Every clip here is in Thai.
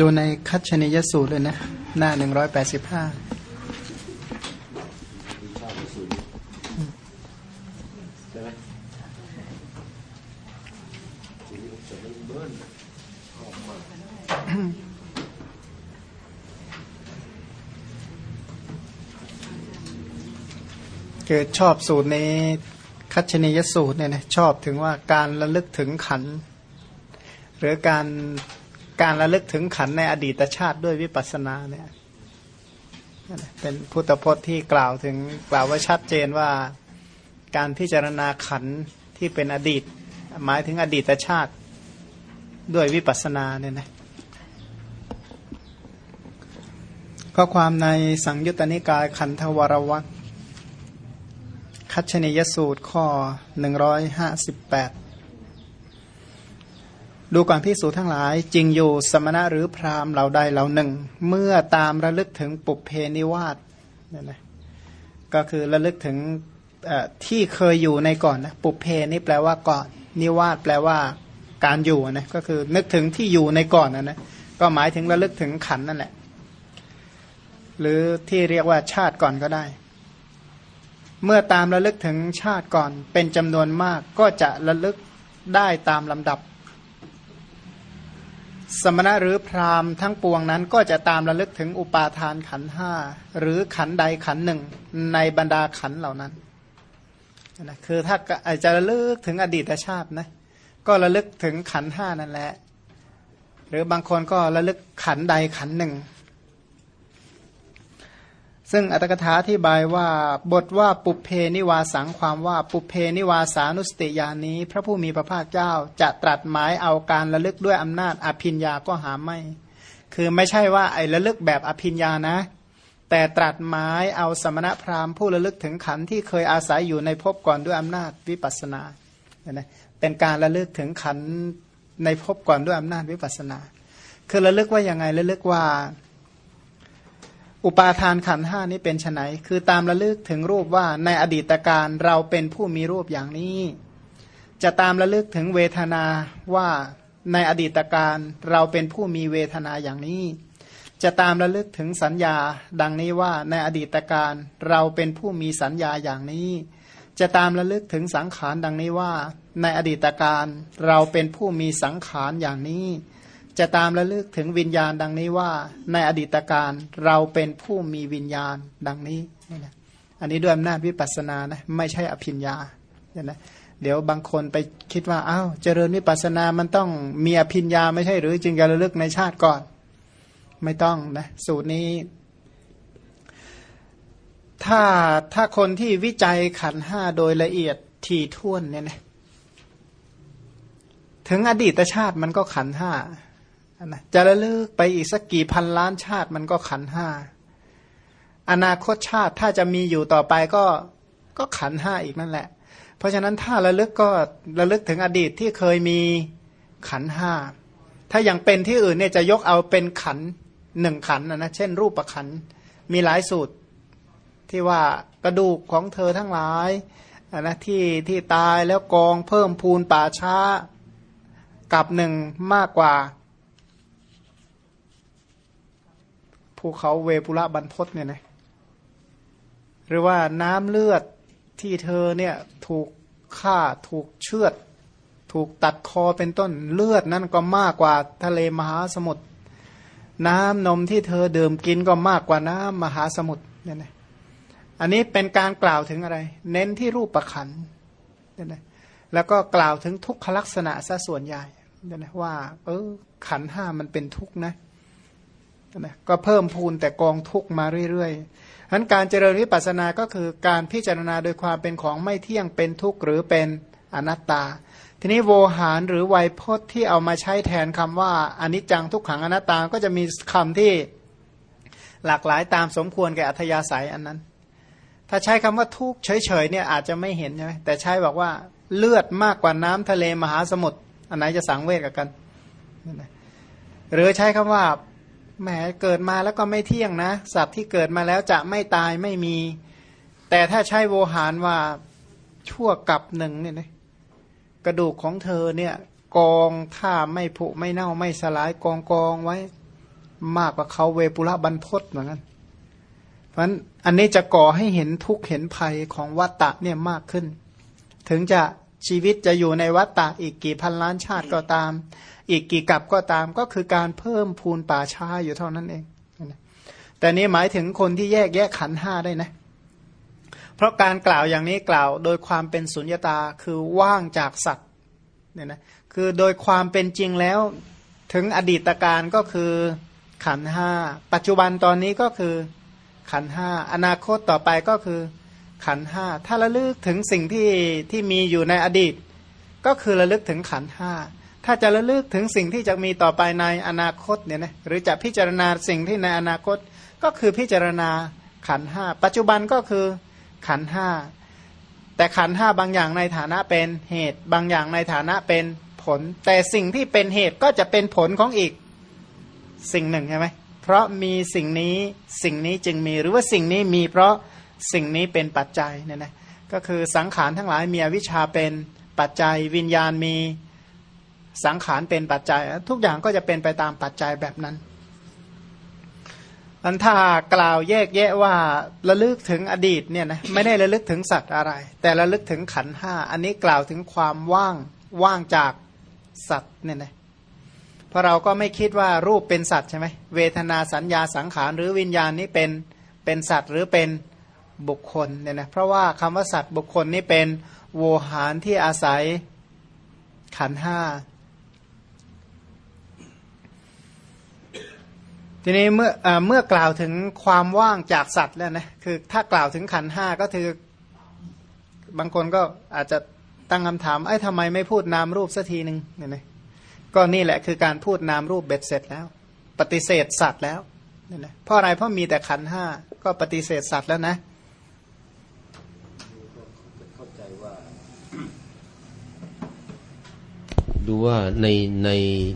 ดูในคัจฉนิยสูตรเลยนะ หน้าหนึ่งร้อยแปดสิบห้าคือชอบสูตรในคัจฉนิยสูตรเนี่ยนะชอบถึงว่าการระลึกถึงขัน หรือการ การระลึกถึงขันในอดีตชาติด้วยวิปัสสนาเนี่ยเป็นพุทธพจน์ที่กล่าวถึงกล่าวไว้ชัดเจนว่าการพิจารณาขันที่เป็นอดีต หมายถึงอดีตชาติด้วยวิปัสสนาเนี่ยนะข้อความในสังยุตตนิกายขันธวรวัตคัชนิยสูตรข้อ 158 ดูก่อนพิสูจทั้งหลายจริงอยู่สมณะหรือพราหมณ์เราใดเราหนึ่ง เมื่อตามระลึกถึงปุเพนิวาสเนี่ยนะก็คือระลึกถึงที่เคยอยู่ในก่อนนะปุเพนี่แปลว่าก่อนนิวาสแปลว่าการอยู่นะก็คือนึกถึงที่อยู่ในก่อนนะนะก็หมายถึงระลึกถึงขันนั่นแหละ หรือที่เรียกว่าชาติก่อนก็ได้ เมื่อตามระลึกถึงชาติก่อนเป็นจำนวนมากก็จะระลึกได้ตามลำดับ สมณะหรือพราหมณ์ทั้งปวงนั้นก็จะตามระลึกถึงอุปาทานขันห้าหรือขันใดขันหนึ่งในบรรดาขันเหล่านั้นนะคือถ้าจะระลึกถึงอดีตชาตินะก็ระลึกถึงขันห้านั่นแหละ หรือบางคนก็ระลึกขันใดขันหนึ่ง ซึ่งอัตถกถาที่บายว่าบทว่าปุเพนิวาสังความว่าปุเพนิวาสานุสติยานี้ พระผู้มีพระภาคเจ้าจะตรัสหมายเอาการระลึกด้วยอำนาจอภิญญาก็หาไม่ คือไม่ใช่ว่าไอ้ระลึกแบบอภิญญานะ แต่ตรัสหมายเอาสมณพราหมณ์ผู้ระลึกถึงขันที่เคยอาศัยอยู่ในภพก่อนด้วยอำนาจวิปัสนานะเป็นการระลึกถึงขันในภพก่อนด้วยอำนาจวิปัสนา คือระลึกว่ายังไงระลึกว่า อุปาทานขันห้านี้เป็นไนคือตามระลึกถึงรูปว่าในอดีตการเราเป็นผู้มีรูปอย่างนี้ จะตามระลึกถึงเวทนาว่าในอดีตการเราเป็นผู้มีเวทนาอย่างนี้ จะตามระลึกถึงสัญญา ดังนี้ว่าในอดีตการเราเป็นผู้มีสัญญาอย่างนี้ จะตามระลึกถึงสังขารดังนี้ว่า ในอดีตการเราเป็นผู้มีสังขารอย่างนี้ จะตามระลึกถึงวิญญาณดังนี้ว่า ในอดีตการเราเป็นผู้มีวิญญาณดังนี้นี่นะอันนี้ด้วยอำนาจวิปัสสนานะไม่ใช่อภิญญาเนี่ยนะเดี๋ยวบางคนไปคิดว่าอ้าวเจริญวิปัสสนามันต้องมีอภิญญาไม่ใช่หรือจึงจะระลึกในชาติก่อน ไม่ต้องนะสูตรนี้ ถ้าถ้าคนที่วิจัยขันห้าโดยละเอียดทีท่วนเนี่ยนะถึงอดีตชาติมันก็ขันห้า นะจะระลึกไปอีกสักกี่พันล้านชาติมันก็ขันห้าอนาคตชาติถ้าจะมีอยู่ต่อไปก็ก็ขันห้าอีกนั่นแหละ เพราะฉะนั้นถ้าระลึกก็ระลึกถึงอดีตที่เคยมีขันห้าถ้าอย่างเป็นที่อื่นเนี่ยจะยกเอาเป็นขันหนึ่งขันนะนะเช่น รูปประขันมีหลายสูตรที่ว่ากระดูกของเธอทั้งหลายนะที่ที่ตายแล้วกองเพิ่มพูนป่าช้ากับหนึ่งมากกว่า ภูเขาเวปุระบรรพศเนี่ยนะหรือว่าน้ำเลือดที่เธอเนี่ยถูกฆ่าถูกเชือด ถูกตัดคอเป็นต้นเลือดนั่นก็มากกว่าทะเลมหาสมุทรน้ำนมที่เธอดื่มกินก็มากกว่าน้ำมหาสมุทรเนี่ยนะอันนี้เป็นการกล่าวถึงอะไร เน้นที่รูปประคันเนี่ยนะแล้วก็กล่าวถึงทุกขลักษณะซะส่วนใหญ่เนี่ยนะว่า เออขันห้ามันเป็นทุกข์นะ นะก็เพิ่มพูนแต่กองทุกมาเรื่อยๆฉะนั้นการเจริญวิปัสสนาก็คือการพิจารณาโดยความเป็นของไม่เที่ยงเป็นทุกข์หรือเป็นอนัตตา ทีนี้โวหารหรือไวยพจน์ที่เอามาใช้แทนคำว่าอนิจจังทุกขังอนัตตาก็จะมีคำที่หลากหลายตามสมควรแก่อัธยาศัยอันนั้น ถ้าใช้คำว่าทุกข์เฉยๆเนี่ยอาจจะไม่เห็นใช่ไหมแต่ใช้บอกว่าเลือดมากกว่าน้ำทะเลมหาสมุทรอันไหนจะสังเวชกัน หรือใช้คำว่า แหมเกิดมาแล้วก็ไม่เที่ยงนะ สัตว์ที่เกิดมาแล้วจะไม่ตายไม่มี แต่ถ้าใช้โวหารว่าชั่วกับหนึ่งเนี่ยนะกระดูกของเธอเนี่ยกองถ้าไม่ผุไม่เน่าไม่สลายกองกองไว้ มากกว่าเขาเวปุระบรรพศเหมือนกันเพราะฉะนั้นอันนี้จะก่อให้เห็นทุกข์เห็นภัยของวัตตะเนี่ยมากขึ้น ถึงจะ ชีวิตจะอยู่ในวัตตะอีกกี่พันล้านชาติก็ตาม อีกกี่กับก็ตามก็คือการเพิ่มพูนป่าช้าอยู่เท่านั้นเอง แต่นี้หมายถึงคนที่แยกแยกขันห้าได้นะ เพราะการกล่าวอย่างนี้กล่าวโดยความเป็นสุญญตาคือว่างจากสัตว์เนี่ยนะคือโดยความเป็นจริงแล้วถึงอดีตการก็คือขันห้าปัจจุบันตอนนี้ก็คือขันห้าอนาคตต่อไปก็คือ ขันห้าถ้าระลึกถึงสิ่งที่ที่มีอยู่ในอดีต ก็คือระลึกถึงขันห้าถ้าจะระลึกถึงสิ่งที่จะมีต่อไปในอนาคตเนี่ยนะหรือจะพิจารณาสิ่งที่ในอนาคตก็คือพิจารณาขันห้าปัจจุบันก็คือขันห้าแต่ขันห้าบางอย่างในฐานะเป็นเหตุ บางอย่างในฐานะเป็นผล แต่สิ่งที่เป็นเหตุก็จะเป็นผลของอีกสิ่งหนึ่งใช่ไหมเพราะมีสิ่งนี้สิ่งนี้จึงมีหรือว่าสิ่งนี้มีเพราะ สิ่งนี้เป็นปัจจัยเนี่ยนะก็คือสังขารทั้งหลายมีอวิชชาเป็นปัจจัย วิญญาณมีสังขารเป็นปัจจัย ทุกอย่างก็จะเป็นไปตามปัจจัยแบบนั้นอันถ้ากล่าวแยกแยะว่าระลึกถึงอดีตเนี่ยนะไม่ได้ระลึกถึงสัตว์อะไร แต่ระลึกถึงขันห้าอันนี้กล่าวถึงความว่างว่างจากสัตว์เนี่ยนะเพราะเราก็ไม่คิดว่ารูปเป็นสัตว์ใช่ไหมเวทนาสัญญาสังขารหรือวิญญาณนี้เป็นเป็นสัตว์หรือเป็น บุคคลเนี่ยนะเพราะว่าคำว่าสัตว์บุคคลนี่เป็นโวหารที่อาศัยขันห้าทีนี้เมื่ออเมื่อกล่าวถึงความว่างจากสัตว์แล้วนะคือถ้ากล่าวถึงขันห้าก็คือบางคนก็อาจจะตั้งคำถามไอ้ทำไมไม่พูดนามรูปสักทีหนึ่งเนี่ยนะก็นี่แหละคือการพูดนามรูปเบ็ดเสร็จแล้ว ปฏิเสธสัตว์แล้วเนี่ยนะเพราะอะไรเพราะมีแต่ขันห้าก็ปฏิเสธสัตว์แล้วนะ ดูว่าในใน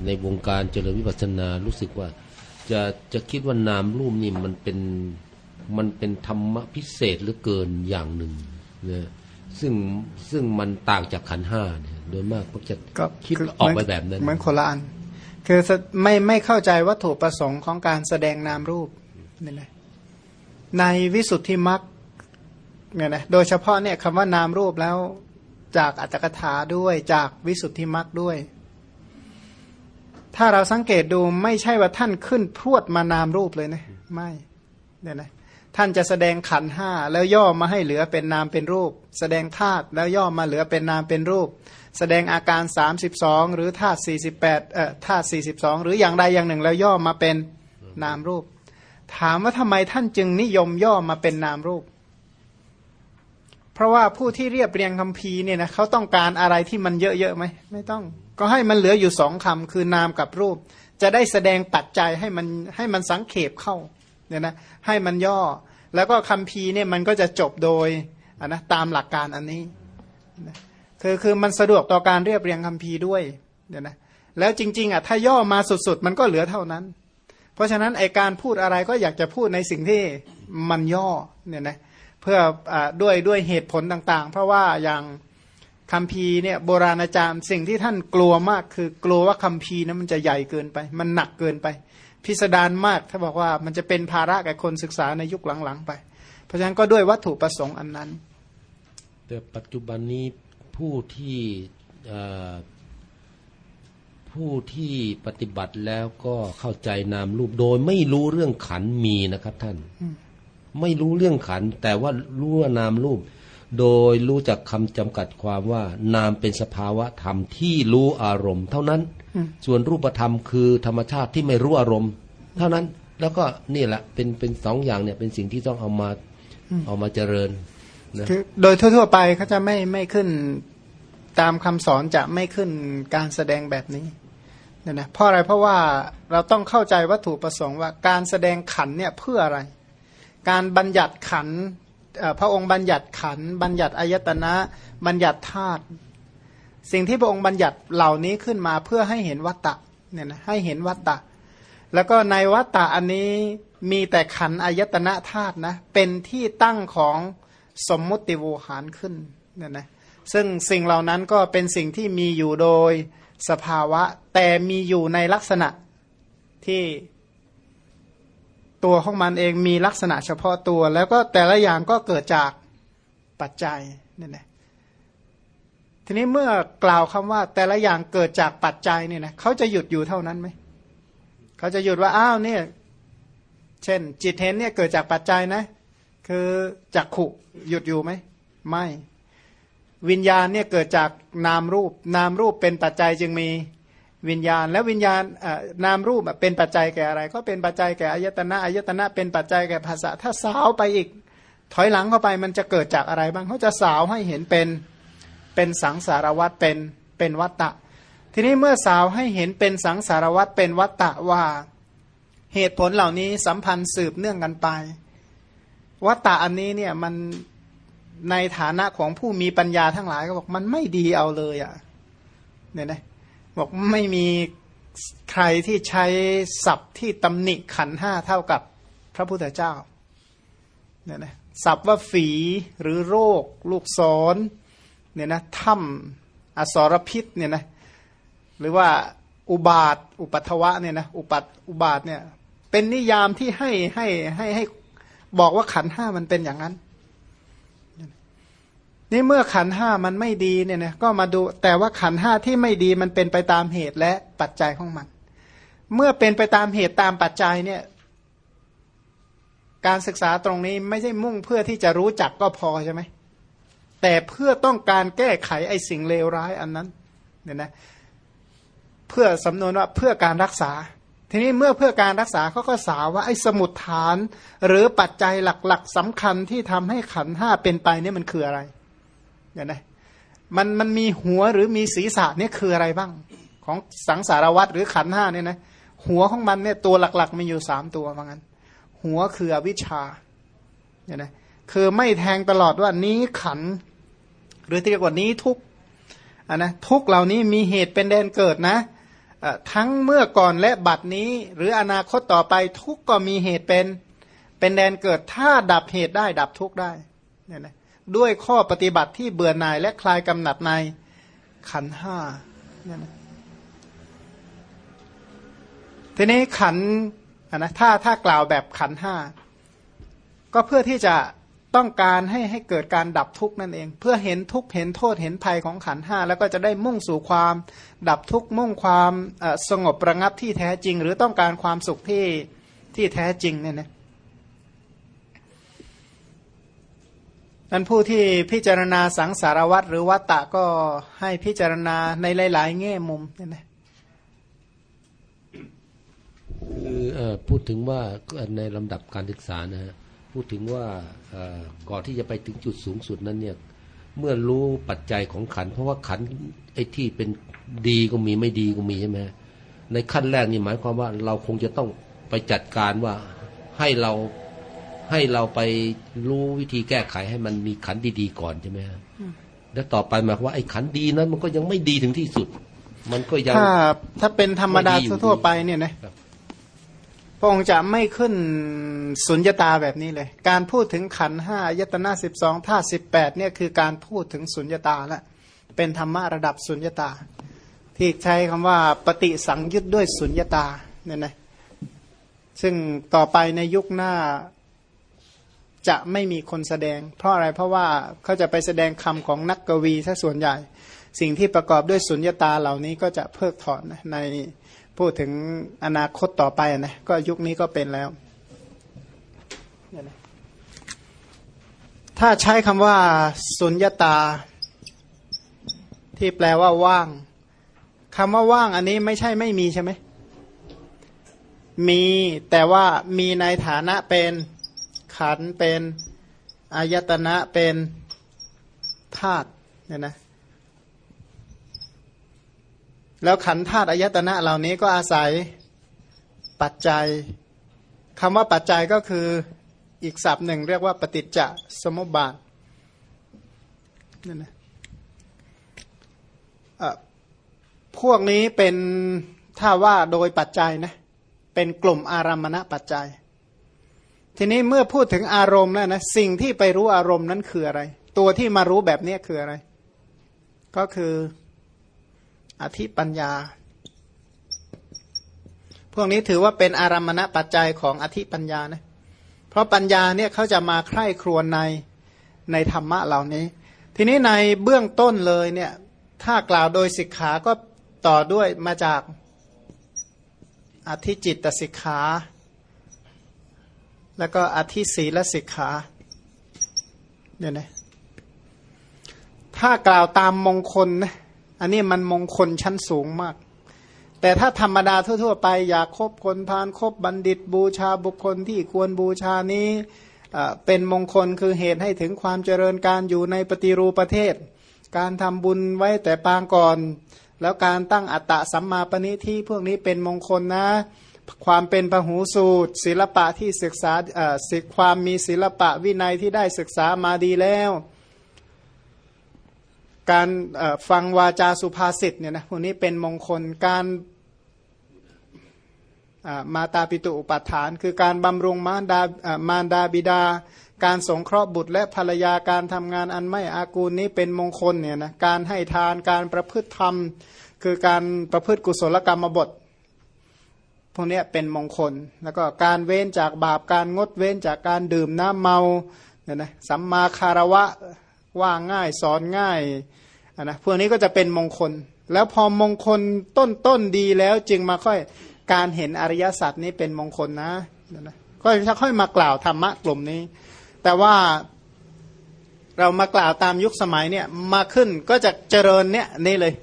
ในวงการเจริญวิปัสสนารู้สึกว่า จะจะคิดว่านามรูปนี่มันเป็นมันเป็นธรรมะพิเศษหรือเกินอย่างหนึ่งนะซึ่งซึ่งมันต่างจากขันห้าเนี่ยโดยมากก็จะคิดออกไปแบบนั้นเหมือนคนละอันคือไม่ไม่เข้าใจวัตถุประสงค์ของการแสดงนามรูปนี่แหละในวิสุทธิมรรคเนี่ยนะโดยเฉพาะเนี่ยคำว่านามรูปแล้ว จากอัตถกถาด้วยจากวิสุทธิมรรคด้วย ถ้าเราสังเกตดูไม่ใช่ว่าท่านขึ้นพรวดมานามรูปเลยนะไม่เนี่ยนะท่านจะแสดงขันห้าแล้วย่อมาให้เหลือเป็นนามเป็นรูป แสดงธาตุแล้วย่อมาเหลือเป็นนามเป็นรูป แสดงอาการ 32 หรือธาตุ48เอ่อธาตุ42 หรืออย่างใดอย่างหนึ่ง แล้วย่อมาเป็นนามรูป ถามว่าทำไมท่านจึงนิยมย่อมาเป็นนามรูป เพราะว่าผู้ที่เรียบเรียงคำพีเนี่ยนะเขาต้องการอะไรที่มันเยอะๆไหมไม่ต้อง ก็ให้มันเหลืออยู่สองคำคือนามกับรูป จะได้แสดงปัจจัยให้มันให้มันสังเขปเข้าเนี่ยนะให้มันย่อ แล้วก็คำพีเนี่ยมันก็จะจบโดยนนะตามหลักการอันนี้คือคือมันสะดวกต่อการเรียบเรียงคำพีด้วยเนี่ยนะแล้วจริง ๆอะถ้าย่อมาสุดๆ มันก็เหลือเท่านั้น เพราะฉะนั้นไอการพูดอะไรก็อยากจะพูดในสิ่งที่มันย่อเนี่ยนะเพื่ออด้วยด้วยเหตุผลต่างๆ เพราะว่าอย่างคำพีเนี่ยโบราณอาจารย์สิ่งที่ท่านกลัวมาก คือกลัวว่าคำพีนั้นมันจะใหญ่เกินไป มันหนักเกินไป พิสดารมากถ้าบอกว่ามันจะเป็นภาระแก่คนศึกษาในยุคหลังๆไป เพราะฉะนั้นก็ด้วยวัตถุประสงค์อันนั้น แต่ปัจจุบันนี้ผู้ที่ผู้ที่ปฏิบัติแล้วก็เข้าใจนามรูปโดยไม่รู้เรื่องขันมีนะครับท่าน ไม่รู้เรื่องขัน แต่ว่ารู้ว่านามรูป โดยรู้จักคำจำกัดความว่านามเป็นสภาวะธรรมที่รู้อารมณ์ เท่านั้น ส่วนรูปธรรมคือธรรมชาติที่ไม่รู้อารมณ์ เท่านั้นแล้วก็นี่แหละเป็นเป็นสองอย่างเนี่ยเป็นสิ่งที่ต้องเอามาเอามาเจริญนะโดยทั่ว ๆ ไปเขาจะไม่ไม่ขึ้นตามคำสอนจะไม่ขึ้นการแสดงแบบนี้เนี่ยนะเพราะอะไรเพราะว่าเราต้องเข้าใจวัตถุประสงค์ว่าการแสดงขันเนี่ยเพื่ออะไร การบัญญัติขันพระองค์บัญญัติขัน บัญญัติอายตนะ บัญญัติธาตุสิ่งที่พระองค์บัญญัติเหล่านี้ขึ้นมาเพื่อให้เห็นวัตตะเนี่ยนะให้เห็นวัตตะ แล้วก็ในวัตตะอันนี้มีแต่ขันอายตนะธาตุนะเป็นที่ตั้งของสมมุติโวหารขึ้นเนี่ยนะซึ่งสิ่งเหล่านั้นก็เป็นสิ่งที่มีอยู่โดยสภาวะ แต่มีอยู่ในลักษณะที่ ตัวของมันเองมีลักษณะเฉพาะตัว แล้วก็แต่ละอย่างก็เกิดจากปัจจัยนี่นะทีนี้เมื่อกล่าวคำว่าแต่ละอย่างเกิดจากปัจจัยเนี่ยนะเขาจะหยุดอยู่เท่านั้นไหมเขาจะหยุดว่าอ้าวเนี่ย เช่น จิตเห็นเนี่ยเกิดจากปัจจัยนะ คือจักขุหยุดอยู่ไหมไม่ วิญญาณเนี่ยเกิดจากนามรูป นามรูปเป็นปัจจัยจึงมี วิญญาณแล้ววิญญาณนามรูปเป็นปัจจัยแก่อะไร ก็เป็นปัจจัยแก่อายตนะอายตนะเป็นปัจจัยแก่ภาษาถ้าสาวไปอีก ถอยหลังเข้าไปมันจะเกิดจากอะไรบ้างเขาจะสาวให้เห็นเป็นเป็นสังสารวัตเป็นเป็นวัตตะ ทีนี้เมื่อสาวให้เห็นเป็นสังสารวัตเป็นวัตตะว่า เหตุผลเหล่านี้สัมพันธ์สืบเนื่องกันไป วัตตะอันนี้เนี่ยมันในฐานะของผู้มีปัญญาทั้งหลายก็บอกมันไม่ดีเอาเลยอะ่ะเนี่ยนะ บอกไม่มีใครที่ใช้ศัพท์ที่ตำหนิขันห้าเท่ากับพระพุทธเจ้าเนี่ยนะศัพท์ว่าฝีหรือโรค ลูกศรเนี่ยนะถ้ำอสรพิษเนี่ยนะหรือว่าอุบาท อุปัทวะเนี่ยนะอุปัตอุบาทเนี่ยเป็นนิยามที่ให้ให้ให้ให้บอกว่าขันห้ามันเป็นอย่างนั้น นี่เมื่อขันห้ามันไม่ดีเนี่ยนะก็มาดูแต่ว่าขันห้าที่ไม่ดีมันเป็นไปตามเหตุและปัจจัยของมัน เมื่อเป็นไปตามเหตุตามปัจจัยเนี่ย การศึกษาตรงนี้ไม่ใช่มุ่งเพื่อที่จะรู้จักก็พอใช่ไหมแต่เพื่อต้องการแก้ไขไอ้สิ่งเลวร้ายอันนั้นเนี่ยนะเพื่อสำนวนว่าเพื่อการรักษา ทีนี้เมื่อเพื่อการรักษาเขาก็สาวว่าไอ้สมุดฐาน หรือปัจจัยหลักๆสำคัญที่ทำให้ขันห้าเป็นไปเนี่ยมันคืออะไร เนี่ยนะมันมันมีหัวหรือมีศีรษะเนี่ยคืออะไรบ้าง ของสังสารวัตรหรือขันห้าเนี่ยนะหัวของมันเนี่ยตัวหลักๆ มีอยู่สามตัวว่างั้น หัวคืออวิชชาเนี่ยนะคือไม่แทงตลอดว่านี้ขัน หรือที่เรียกว่านี้ทุกอันนะทุกเหล่านี้มีเหตุเป็นแดนเกิดนะทั้งเมื่อก่อนและบัดนี้ หรืออนาคตต่อไปทุกก็มีเหตุเป็นเป็นแดนเกิดถ้าดับเหตุได้ดับทุกได้เนี่ยนะ ด้วยข้อปฏิบัติที่เบื่อหน่ายและคลายกำหนัดในขันห้าเนี่ยนะทีนี้ขันนะถ้าถ้ากล่าวแบบขันห้าก็เพื่อที่จะต้องการให้ให้เกิดการดับทุกข์นั่นเอง เพื่อเห็นทุกข์เห็นโทษเห็นภัยของขันห้าแล้วก็จะได้มุ่งสู่ความดับทุกข์มุ่งความสงบประงับที่แท้จริง หรือต้องการความสุขที่ที่แท้จริงเนี่ยนะ นั้นผู้ที่พิจารณาสังสารวัตรหรือวัตตะก็ให้พิจารณาในหลาย ๆ แง่มุมเนี่ยนะคือพูดถึงว่าในลำดับการศึกษานะฮะพูดถึงว่าก่อนที่จะไปถึงจุดสูงสุดนั้นเนี่ยเมื่อรู้ปัจจัยของขัน เพราะว่าขันไอ้ที่เป็นดีก็มีไม่ดีก็มีใช่ไหมในขั้นแรกนี่หมายความว่าเราคงจะต้องไปจัดการว่าให้เรา ให้เราไปรู้วิธีแก้ไขให้มันมีขันดีๆก่อนใช่ไหมครับแล้วต่อไปหมายว่าไอ้ขันดีนั้นมันก็ยังไม่ดีถึงที่สุด มันก็ยังถ้าถ้าเป็นธรรมดาทั่วไปเนี่ยนะพระองค์จะไม่ขึ้นสุญญตาแบบนี้เลย การพูดถึงขันห้ายตนาสิบสองท่าสิบแปดเนี่ยคือการพูดถึงสุญญตาละเป็นธรรมะระดับสุญญตา ที่ใช้คำว่าปฏิสังยุตด้วยสุญญตาเนี่ยนะซึ่งต่อไปในยุคหน้า จะไม่มีคนแสดง เพราะอะไรเพราะว่าเขาจะไปแสดงคำของนักกวีซะส่วนใหญ่ สิ่งที่ประกอบด้วยสุญญตาเหล่านี้ก็จะเพิกถอนในพูดถึงอนาคตต่อไปนะก็ยุคนี้ก็เป็นแล้ว ถ้าใช้คำว่าสุญญตา ที่แปลว่าว่างคำว่าว่างอันนี้ไม่ใช่ไม่มีใช่ไหมมีแต่ว่ามีในฐานะเป็น ขันเป็นอายตนะเป็นธาตุเนี่ยนะแล้วขันธาตุอายตนะเหล่านี้ก็อาศัยปัจจัยคำว่าปัจจัยก็คืออีกศัพท์หนึ่งเรียกว่าปฏิจจสมุปบาทนั่นนะพวกนี้เป็นถ้าว่าโดยปัจจัยนะเป็นกลุ่มอารามณปัจจัย ทีนี้เมื่อพูดถึงอารมณ์แล้วนะสิ่งที่ไปรู้อารมณ์นั้นคืออะไร ตัวที่มารู้แบบนี้คืออะไร ก็คืออธิปัญญา พวกนี้ถือว่าเป็นอารมณปัจจัยของอธิปัญญานะเพราะปัญญาเนี่ยเขาจะมาใคร่ครวญในในธรรมะเหล่านี้ ทีนี้ในเบื้องต้นเลยเนี่ยถ้ากล่าวโดยสิกขาก็ต่อด้วยมาจากอธิจิตตสิกขา แล้วก็อธิศีลสิกขาเนี่ยนะถ้ากล่าวตามมงคลนะอันนี้มันมงคลชั้นสูงมาก แต่ถ้าธรรมดาทั่ว ๆ ไป อยากคบคนพานคบบัณฑิตบูชาบุคคลที่ควรบูชานี้เป็นมงคลคือเหตุให้ถึงความเจริญการอยู่ในปฏิรูปประเทศ การทำบุญไว้แต่ปางก่อน แล้วการตั้งอัตตะสัมมาปณิที่พวกนี้เป็นมงคลนะ ความเป็นพหูสูตร ศิลปะที่ศึกษาศิความมีศิลปะวินัยที่ได้ศึกษามาดีแล้ว การฟังวาจาสุภาษิตเนี่ยนะพวกนี้เป็นมงคลการมาตาปิตุอุปัฏฐาน คือการบำรุงมารดามารดาบิดา การสงเคราะห์บุตรและภรรยาการทำงานอันไม่อากูลนี้เป็นมงคลเนี่ยนะการให้ทานการประพฤติธรรม คือการประพฤติกุศลกรรมบท พวกนี้เป็นมงคล แล้วก็การเว้นจากบาปการงดเว้นจากการดื่มน้ำเมาเนี่ยนะสัมมาคารวะว่าง่ายสอนง่ายนะพวกนี้ก็จะเป็นมงคล แล้วพอมงคลต้นต้นดีแล้วจึงมาค่อยการเห็นอริยสัจนี้เป็นมงคลนะนะก็จะค่อยมากล่าวธรรมะกลุ่มนี้ แต่ว่าเรามากล่าวตามยุคสมัยเนี่ยมาขึ้นก็จะเจริญเนี่ยนี่เลย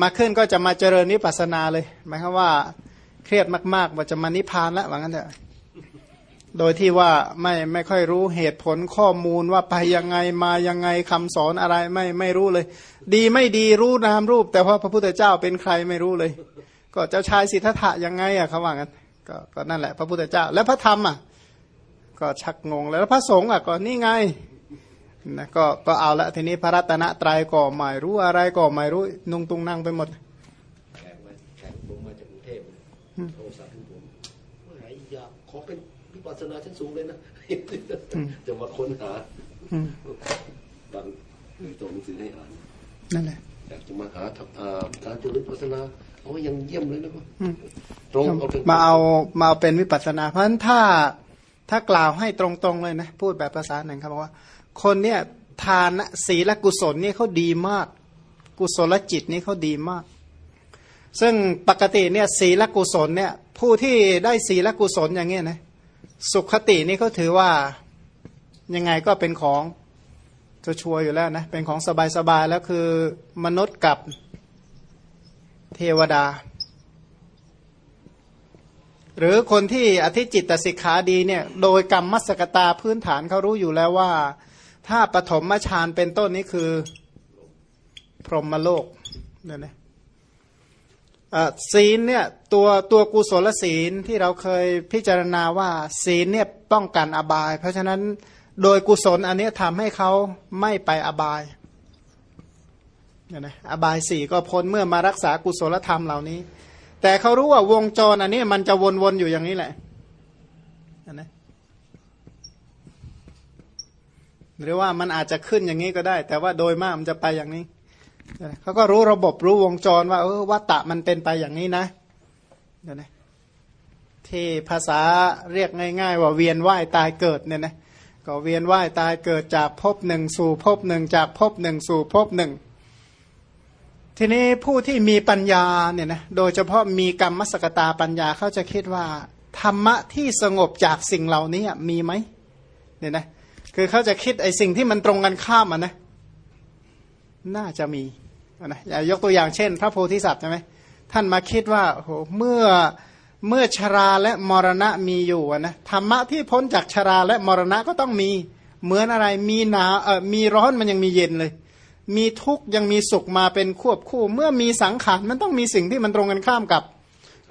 มาขึ้นก็จะมาเจริญนิพพานาเลยหมายความว่า เครียดมากๆว่าจะมานิพพานแล้วว่างั้นเถอะโดยที่ว่าไม่ไม่ค่อยรู้เหตุผลข้อมูลว่าไปยังไงมายังไงคำสอนอะไรไม่ไม่รู้เลย ดีไม่ดีรู้นามรูป แต่ว่าพระพุทธเจ้าเป็นใครไม่รู้เลย ก็เจ้าชายสิทธัตถะยังไงอะเขาว่างั้นก็ก็นั่นแหละ พระพุทธเจ้า แล้วพระธรรมอะก็ชักงงแล้วพระสงฆ์อะก็นี่ไงนะก็ก็เอาละทีนี้พระรัตนตรัยก็ไม่รู้อะไรก็ไม่รู้นุ่งตุงนั่งไปหมดแขกมาแขกผมมาจากกรุงเทพ โทรศัพท์ผมเมื่อไหร่อยากขอเป็นปัสนาชั้นสูงเลยนะจะมาค้นหาบางตัวหนังสือให้อ่านนั่นแหละอยากจะมาหาการจุลปัสนาเอายังเยี่ยมเลยนะก็ตรงมาเอามาเอาเป็นวิปัสนา เพราะฉะนั้นถ้าถ้ากล่าวให้ตรงๆเลยนะพูดแบบภาษาหนึ่งครับว่า คนเนี่ยทานศีลกุศลนี่เขาดีมาก กุศลจิตนี่เขาดีมาก ซึ่งปกติเนี่ยศีลกุศลเนี่ยผู้ที่ได้ศีลกุศลอย่างเงี้ยนะสุขตินี่เขาถือว่ายังไงก็เป็นของจะชัวอยู่แล้วนะเป็นของสบายๆแล้วคือมนุษย์กับเทวดา หรือคนที่อธิจิตตสิกขาดีเนี่ยโดยกรรมมัสกตาพื้นฐานเขารู้อยู่แล้วว่า ถ้าปฐมฌานเป็นต้นนี้คือ พรหมโลกเนี่ยนะ ศีลเนี่ยตัวตัวกุศลศีลที่เราเคยพิจารณาว่า ศีลเนี่ยป้องกันอบาย เพราะฉะนั้นโดยกุศลอันนี้ทำให้เขาไม่ไปอบายเนี่ยนะอบายสี่ก็พ้นเมื่อมารักษากุศลธรรมเหล่านี้ แต่เขารู้ว่าวงจรอันนี้มันจะวนๆอยู่อย่างนี้แหละนะหรือว่ามันอาจจะขึ้นอย่างนี้ก็ได้ แต่ว่าโดยมากมันจะไปอย่างนี้ เขาก็รู้ระบบรู้วงจรว่า เออวัตตะมันเป็นไปอย่างนี้นะเดี๋ยวนะที่ภาษาเรียกง่าย ๆ ว่าเวียนว่ายตายเกิดเนี่ยนะก็เวียนว่ายตายเกิดจากภพหนึ่งสู่ภพหนึ่งจากภพหนึ่งสู่ภพหนึ่งทีนี้ผู้ที่มีปัญญาเนี่ยนะโดยเฉพาะมีกรรมมสกตาปัญญาเขาจะคิดว่า ธรรมะที่สงบจากสิ่งเหล่านี้มีไหมเนี่ยนะคือเขาจะคิดไอ้สิ่งที่มันตรงกันข้ามอะนะน่าจะมี นะยกตัวอย่างเช่น พระโพธิสัตว์ใช่ไหมท่านมาคิดว่าโหเมื่อเมื่อชราและมรณะมีอยู่นะธรรมะที่พ้นจากชราและมรณะก็ต้องมีเหมือนอะไรมีหนาวเออมีร้อนมันยังมีเย็นเลย มีทุกข์ยังมีสุขมาเป็นควบคู่ เมื่อมีสังขารมันต้องมีสิ่งที่มันตรงกันข้ามกับ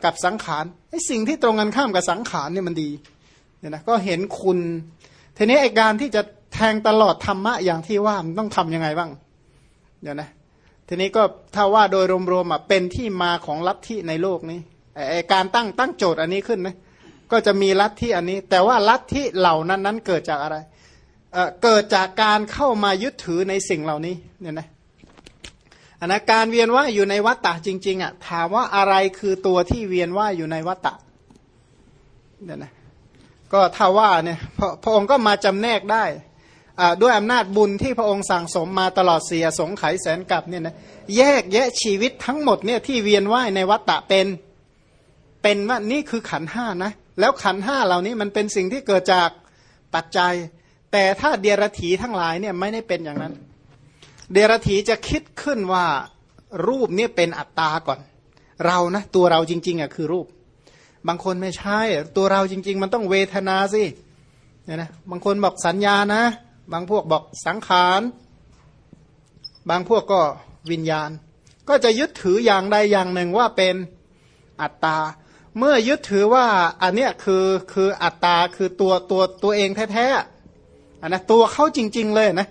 กับสังขารไอ้สิ่งที่ตรงกันข้ามกับสังขารเนี่ยมันดีเนี่ยนะก็เห็นคุณทีนี้ไอ้การที่จะแทงตลอดธรรมะอย่างที่ว่ามันต้องทํำยังไงบ้างเดี๋ยวนะ ทีนี้ก็ถ้าว่าโดยรวมๆเป็นที่มาของลัทธิในโลกนี้การตั้งตั้งโจทย์อันนี้ขึ้นนะก็จะมีลัทธิอันนี้ แต่ว่าลัทธิเหล่านั้นนั้นเกิดจากอะไรเเกิดจากการเข้ามายึดถือในสิ่งเหล่านี้เนี่ยนะอันนะการเวียนว่ายอยู่ในวัฏฏะจริงๆอะถามว่าอะไรคือตัวที่เวียนว่ายอยู่ในวัฏฏะเนี่ยนะก็ถ้าว่าเนี่ยพระพระองค์ก็มาจำแนกได้ ด้วยอำนาจบุญที่พระองค์สั่งสมมาตลอดเสียสงไขแสนกับเนี่ยนะแยกแยะชีวิตทั้งหมดเนี่ยที่เวียนว่ายในวัฏฏะเป็นเป็นว่านี่คือขันห้านะแล้วขันห้าเหล่านี้มันเป็นสิ่งที่เกิดจากปัจจัย แต่ถ้าเดียรถีทั้งหลายเนี่ยไม่ได้เป็นอย่างนั้น เดียรถีจะคิดขึ้นว่ารูปเนี่ยเป็นอัตตาก่อน เรานะตัวเราจริงๆอะคือรูป บางคนไม่ใช่ ตัวเราจริง ๆ มันต้องเวทนาสิเนี่ยนะบางคนบอกสัญญานะ บางพวกบอกสังขารบางพวกก็วิญญาณ ก็จะยึดถืออย่างใดอย่างหนึ่งว่าเป็นอัตตา เมื่อยึดถือว่าอันเนี้ยคือคืออัตตาคือตัวตัวตัวเองแท้ๆอันนะตัวเขาจริง ๆ เลยนะ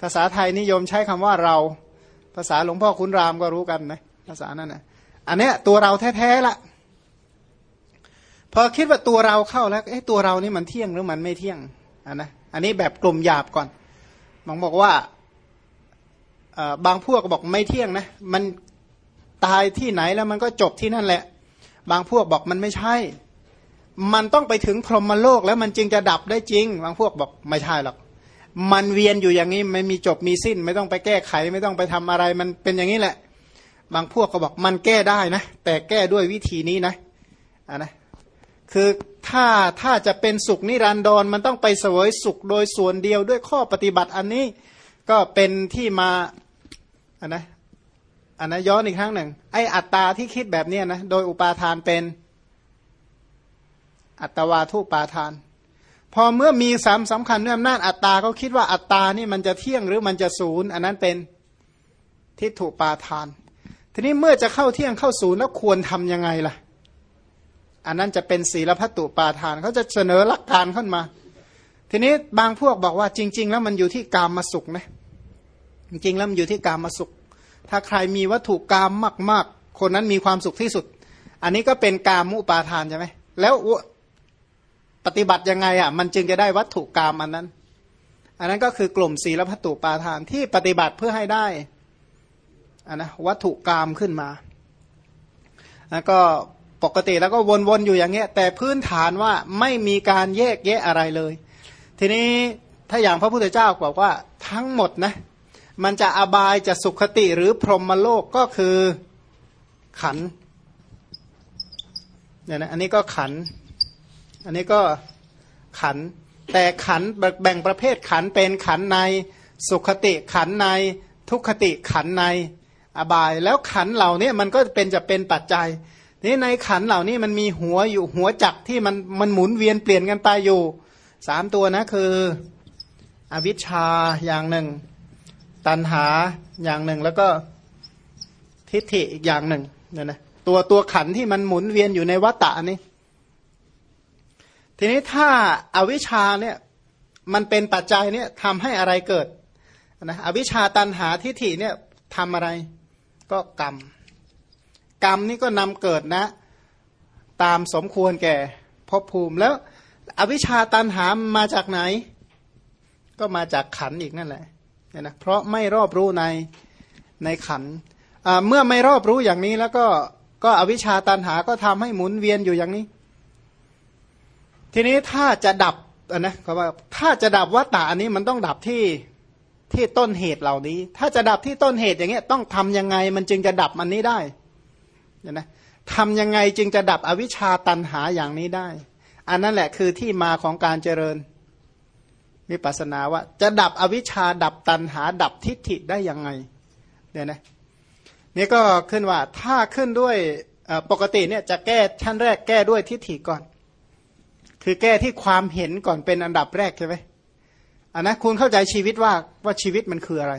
ภาษาไทยนิยมใช้คำว่าเรา ภาษาหลวงพ่อคุณรามก็รู้กันนะภาษานั้นนะอันเนี้ยตัวเราแท้ๆละพอคิดว่าตัวเราเข้าแล้วไอ้ตัวเรานี่มันเที่ยงหรือมันไม่เที่ยงอันนะ อันนี้แบบกลุ่มหยาบก่อนมองบอกว่าบางพวกบอกไม่เที่ยงนะ มันตายที่ไหนแล้วมันก็จบที่นั่นแหละ บางพวกบอกมันไม่ใช่ มันต้องไปถึงพรหมโลกแล้วมันจึงจะดับได้จริง บางพวกบอกไม่ใช่หรอก มันเวียนอยู่อย่างนี้ไม่มีจบมีสิ้น ไม่ต้องไปแก้ไข ไม่ต้องไปทำอะไร มันเป็นอย่างนี้แหละ บางพวกก็บอกมันแก้ได้นะ แต่แก้ด้วยวิธีนี้นะอ่านะ คือถ้าถ้าจะเป็นสุขนิรันดรมันต้องไปเสวยสุขโดยส่วนเดียวด้วยข้อปฏิบัติอันนี้ก็เป็นที่มาอ่านะอันนะย้อนอีกครั้งหนึ่ง ไออัตตาที่คิดแบบนี้นะโดยอุปาทานเป็นอัตวาทุปาทาน พอเมื่อมีสามสำคัญด้วยอำนาจอัตตาเขาคิดว่าอัตตานี่มันจะเที่ยงหรือมันจะศูนย์อันนั้นเป็นทิฏฐุปาทาน ทีนี้เมื่อจะเข้าเที่ยงเข้าศูนย์แล้วควรทํำยังไงล่ะ อันนั้นจะเป็นศีลพัตุปาทานเขาจะเสนอหลักการขึ้นมา ทีนี้บางพวกบอกว่าจริง ๆ แล้วมันอยู่ที่กามมาสุขนะจริงๆแล้วมันอยู่ที่กามมาสุข ถ้าใครมีวัตถุกรรมมาก ๆ คนนั้นมีความสุขที่สุด อันนี้ก็เป็นกามมุปาทานใช่ไหมแล้วปฏิบัติยังไงอะมันจึงจะได้วัตถุกรรมอันนั้น อันนั้นก็คือกลุ่มศีลพัตตุปาทานที่ปฏิบัติเพื่อให้ได้อันนะวัตถุกรรมขึ้นมาแล้วก็ ปกติแล้วก็วนๆอยู่อย่างเงี้ย แต่พื้นฐานว่าไม่มีการแยกแยะอะไรเลย ทีนี้ถ้าอย่างพระพุทธเจ้าบอกว่าทั้งหมดนะมันจะอบายจะสุขติหรือพรหมโลกก็คือขันเนี่ยนะอันนี้ก็ขัน อันนี้ก็ขัน แต่ขันแบ่งประเภทขันเป็นขันในสุขติขันในทุกขติขันในอบาย แล้วขันเหล่านี้มันก็เป็นจะเป็นปัจจัย นี่ในขันเหล่านี้มันมีหัวอยู่หัวจักที่มันมันหมุนเวียนเปลี่ยนกันไปอยู่สามตัวนะคือ อวิชชาอย่างหนึ่ง ตันหาอย่างหนึ่งแล้วก็ทิฏฐิอีกอย่างหนึ่งเนี่ยนะตัวตัวขันที่มันหมุนเวียนอยู่ในวัฏฏะนี้ทีนี้ถ้าอาวิชชาเนี่ยมันเป็นปัจจัยเนี่ยทำให้อะไรเกิดนะอวิชชาตันหาทิฏฐิเนี่ยทำอะไรก็กรรม กรรมนี่ก็นำเกิดนะ ตามสมควรแก่ภพภูมิแล้ว อวิชชาตันหามมาจากไหน ก็มาจากขันอีกนั่นแหละเนี่ยนะเพราะไม่รอบรู้ในในขันเมื่อไม่รอบรู้อย่างนี้แล้วก็ก็อวิชชาตันหาก็ทำให้หมุนเวียนอยู่อย่างนี้ ทีนี้ถ้าจะดับนะเขาว่าถ้าจะดับวัตตาอันนี้มันต้องดับที่ที่ต้นเหตุเหล่านี้ ถ้าจะดับที่ต้นเหตุอย่างเงี้ยต้องทํำยังไงมันจึงจะดับอันนี้ได้ เนี่ยนะทำยังไงจึงจะดับอวิชชาตันหาอย่างนี้ได้ อันนั้นแหละคือที่มาของการเจริญวิปัสนาว่า จะดับอวิชชาดับตันหา ดับทิฏฐิได้ยังไงเนี่ยนะนี่ก็ขึ้นว่าถ้าขึ้นด้วยปกติเนี่ยจะแก้ชั้นแรกแก้ด้วยทิฏฐิก่อน คือแก้ที่ความเห็นก่อนเป็นอันดับแรกใช่ไหมอันนะคุณเข้าใจชีวิตว่าว่าชีวิตมันคืออะไร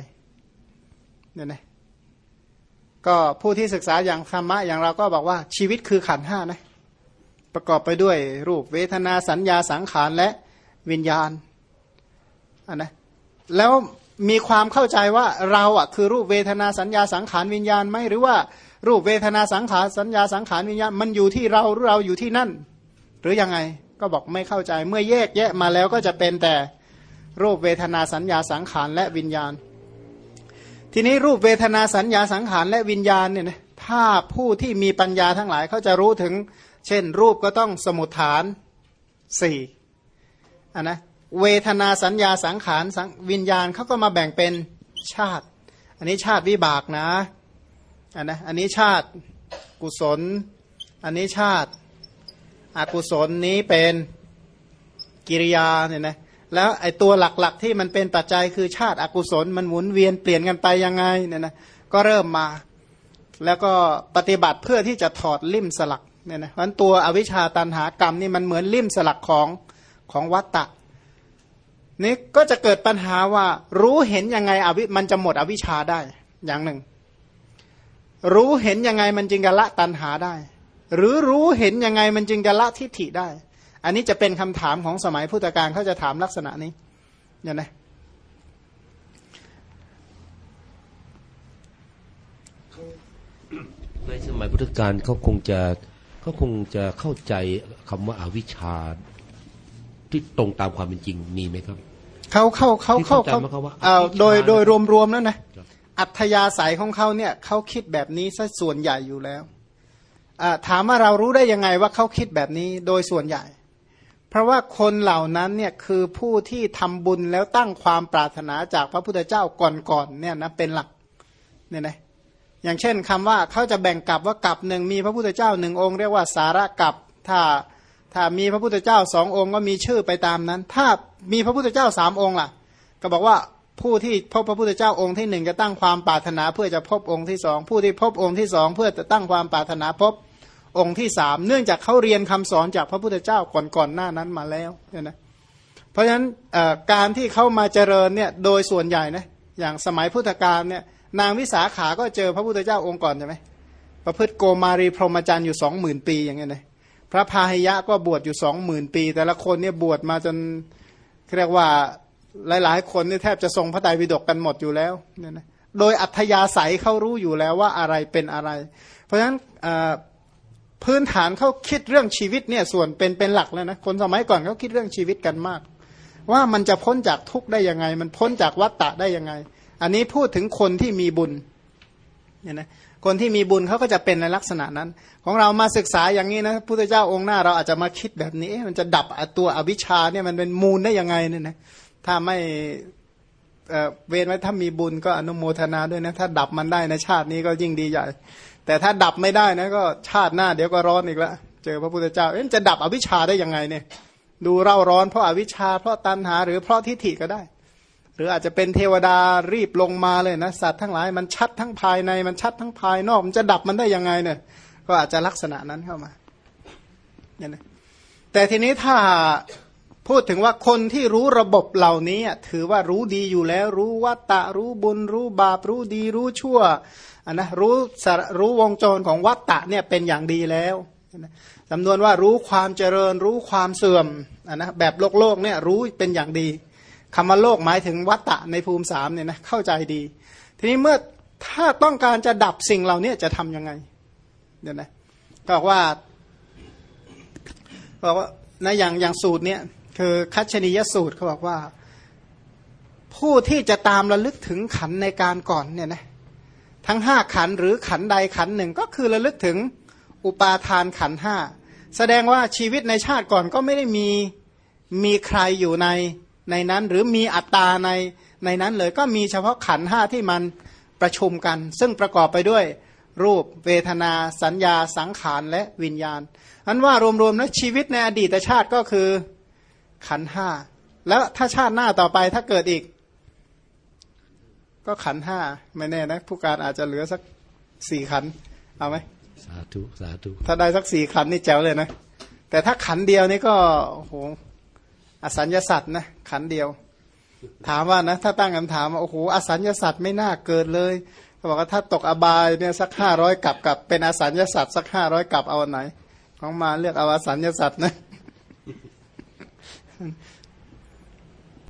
เนี่ยนะ ก็ผู้ที่ศึกษาอย่างธรรมะอย่างเราก็บอกว่าชีวิตคือขันห้านะประกอบไปด้วยรูปเวทนาสัญญาสังขารและวิญญาณนนะแล้วมีความเข้าใจว่าเราอะคือรูปเวทนาสัญญาสังขารวิญญาณไหมหรือว่ารูปเวทนาสังขารสัญญาสังขารวิญญาณมันอยู่ที่เราหรือเราอยู่ที่นั่น หรือยังไงก็บอกไม่เข้าใจเมื่อแยกแยะมาแล้วก็จะเป็นแต่รูปเวทนาสัญญาสังขารและวิญญาณ ทีนี้รูปเวทนาสัญญาสังขารและวิญญาณเนี่ยนะถ้าผู้ที่มีปัญญาทั้งหลายเขาจะรู้ถึง เช่น รูปก็ต้องสมุทฐานสี่อันนะเวทนาสัญญาสังขารวิญญาณเขาก็มาแบ่งเป็นชาติ อันนี้ชาติวิบากนะอันนะอันนี้ชาติกุศล อันนี้ชาติอกุศลนี้เป็นกิริยาเนี่ยนะ แล้วไอ้ตัวหลักๆ ที่มันเป็นปัจจัยคือชาติอกุศลมันหมุนเวียนเปลี่ยนกันไปยังไงเนี่ยนะก็เริ่มมา แล้วก็ปฏิบัติเพื่อที่จะถอดลิ่มสลักเนี่ยนะเพราะตัวอวิชชาตันหากรรมนี่มันเหมือนลิ่มสลักของของวัตตะนี่ก็จะเกิดปัญหาว่ารู้เห็นยังไงอวิมันจะหมดอวิชชาได้อย่างหนึ่ง รู้เห็นยังไงมันจึงจะละตันหาได้ หรือรู้เห็นยังไงมันจึงจะละทิฏฐิได้ อันนี้จะเป็นคำถามของสมัยพุทธกาลเขาจะถามลักษณะนี้เนี่ยนะในสมัยพุทธกาลเขาคงจะเขาคงจะเข้าใจคำว่าอาวิชชาที่ตรงตามความเป็นจริงมีไหมครับเขาเข้าเขาเข้าเขาเอาโดยโดยรวมๆแล้วนะอัธยาศัยของเขาเนี่ยเขาคิดแบบนี้ซะส่วนใหญ่อยู่แล้วถามว่าเรารู้ได้ยังไงว่าเขาคิดแบบนี้โดยส่วนใหญ่ เพราะว่าคนเหล่านั้นเนี่ยคือผู้ที่ทำบุญแล้วตั้งความปรารถนาจากพระพุทธเจ้าก่อนๆเนี่ยนะเป็นหลักเนี่ยนะอย่างเช่นคำว่าเขาจะแบ่งกลับว่ากับหนึ่งมีพระพุทธเจ้าหนึ่งองค์เรียกว่าสาระกับถ้าถ้ามีพระพุทธเจ้าสององค์ก็มีชื่อไปตามนั้น ถ้ามีพระพุทธเจ้าสามองค์ล่ะ ก็บอกว่าผู้ที่พบพระพุทธเจ้าองค์ที่หนึ่งจะตั้งความปรารถนาเพื่อจะพบองค์ที่สองผู้ที่พบองค์ที่สองเพื่อจะตั้งความปรารถนาพบ องค์ที่สามเนื่องจากเขาเรียนคำสอนจากพระพุทธเจ้าก่อนๆหน้านั้นมาแล้วเนี่ยนะเพราะฉะนั้นการที่เข้ามาเจริญเนี่ยโดยส่วนใหญ่นะอย่างสมัยพุทธกาลเนี่ยนางวิสาขาก็เจอพระพุทธเจ้าองค์ก่อนใช่ไหมประพฤติโกมารีพรหมจรรย์อยู่สองหมื่นปีอย่างเงี้ยนะพระพาหิยะก็บวชอยู่สองหมื่นปี แต่ละคนเนี่ยบวชมาจนเรียกว่าหลาย ๆ คนนี่แทบจะทรงพระไตรปิฎกกันหมดอยู่แล้วเนี่ยนะโดยอัธยาศัยเขารู้อยู่แล้วว่าอะไรเป็นอะไร เพราะฉะนั้น พื้นฐานเขาคิดเรื่องชีวิตเนี่ยส่วนเป็นเป็นหลักแล้วนะคนสมัยก่อนเขาคิดเรื่องชีวิตกันมาก ว่ามันจะพ้นจากทุกข์ได้ยังไง มันพ้นจากวัฏฏะได้ยังไง อันนี้พูดถึงคนที่มีบุญเนี่ยนะคนที่มีบุญเขาก็จะเป็นในลักษณะนั้น ของเรามาศึกษาอย่างนี้นะพุทธเจ้าองค์หน้าเราอาจจะมาคิดแบบนี้ มันจะดับตัวอวิชชาเนี่ยมันเป็นมูลได้ยังไงเนี่ยนะถ้าไม่เวรไว้ถ้ามีบุญก็อนุโมทนาด้วยนะถ้าดับมันได้ในชาตินี้ก็ยิ่งดีใหญ่ แต่ถ้าดับไม่ได้นะก็ชาติหน้าเดี๋ยวก็ร้อนอีกแล้วเจอพระพุทธเจ้าเอ๊ะจะดับอวิชชาได้ยังไงเนี่ย ดูเร่าร้อนเพราะอาวิชชา เพราะตัณหาหรือเพราะทิฏฐิก็ได้ หรืออาจจะเป็นเทวดารีบลงมาเลยนะสัตว์ทั้งหลายมันชัดทั้งภายในมันชัดทั้งภายนอกมันจะดับมันได้ยังไงเนี่ย ก็อาจจะลักษณะนั้นเข้ามาเนี่ยนะแต่ทีนี้ถ้าพูดถึงว่าคนที่รู้ระบบเหล่านี้ถือว่ารู้ดีอยู่แล้ว รู้วัตตะรู้บุญรู้บาปรู้ดีรู้ชั่ว อันนะรู้รู้วงจรของวัตตะเนี่ยเป็นอย่างดีแล้วจำนวนว่ารู้ความเจริญ รู้ความเสื่อมอันนะแบบโลกโลกเนี่ยรู้เป็นอย่างดีคำว่าโลกหมายถึงวัตตะในภูมิสามเนี่ยนะเข้าใจดี ทีนี้เมื่อถ้าต้องการจะดับสิ่งเหล่านี้จะทำยังไงเดี๋ยวนะบอกว่าบอกว่านะอย่างอย่างสูตรเนี่ยคือคัชนียสูตรเขาบอกว่า ผู้ที่จะตามระลึกถึงขันในการก่อนเนี่ยนะ ทั้งห้าขันหรือขันใดขันหนึ่งก็คือระลึกถึงอุปาทานขันห้าแสดงว่าชีวิตในชาติก่อนก็ไม่ได้มีมีใครอยู่ในในนั้นหรือมีอัตตาในในนั้นเลยก็มีเฉพาะขันห้าที่มันประชุมกัน ซึ่งประกอบไปด้วยรูปเวทนา สัญญาสังขารและวิญญาณอันว่ารวมๆแล้วชีวิตในอดีตชาติก็คือขันห้าแล้วถ้าชาติหน้าต่อไปถ้าเกิดอีก ก็ขันห้าไม่แน่นะ ผู้การอาจจะเหลือสักสี่ขัน เอาไหมสาธุสาธุถ้าได้สักสี่ขันนี่แจ๋วเลยนะ แต่ถ้าขันเดียวนี่ก็โอ้โหอสัญญาสัตว์นะขันเดียว ถามว่านะ ถ้าตั้งคำถามว่าโอ้โหอสัญญาสัตว์ไม่น่าเกิดเลยเขาบอกว่าถ้าตกอบายเนี่ยสักห้าร้อยกับกับเป็นอสัญญาสัตว์สักห้าร้อยกับเอาไหน ของมาเลือกเอาอสัญญาสัตว์นะ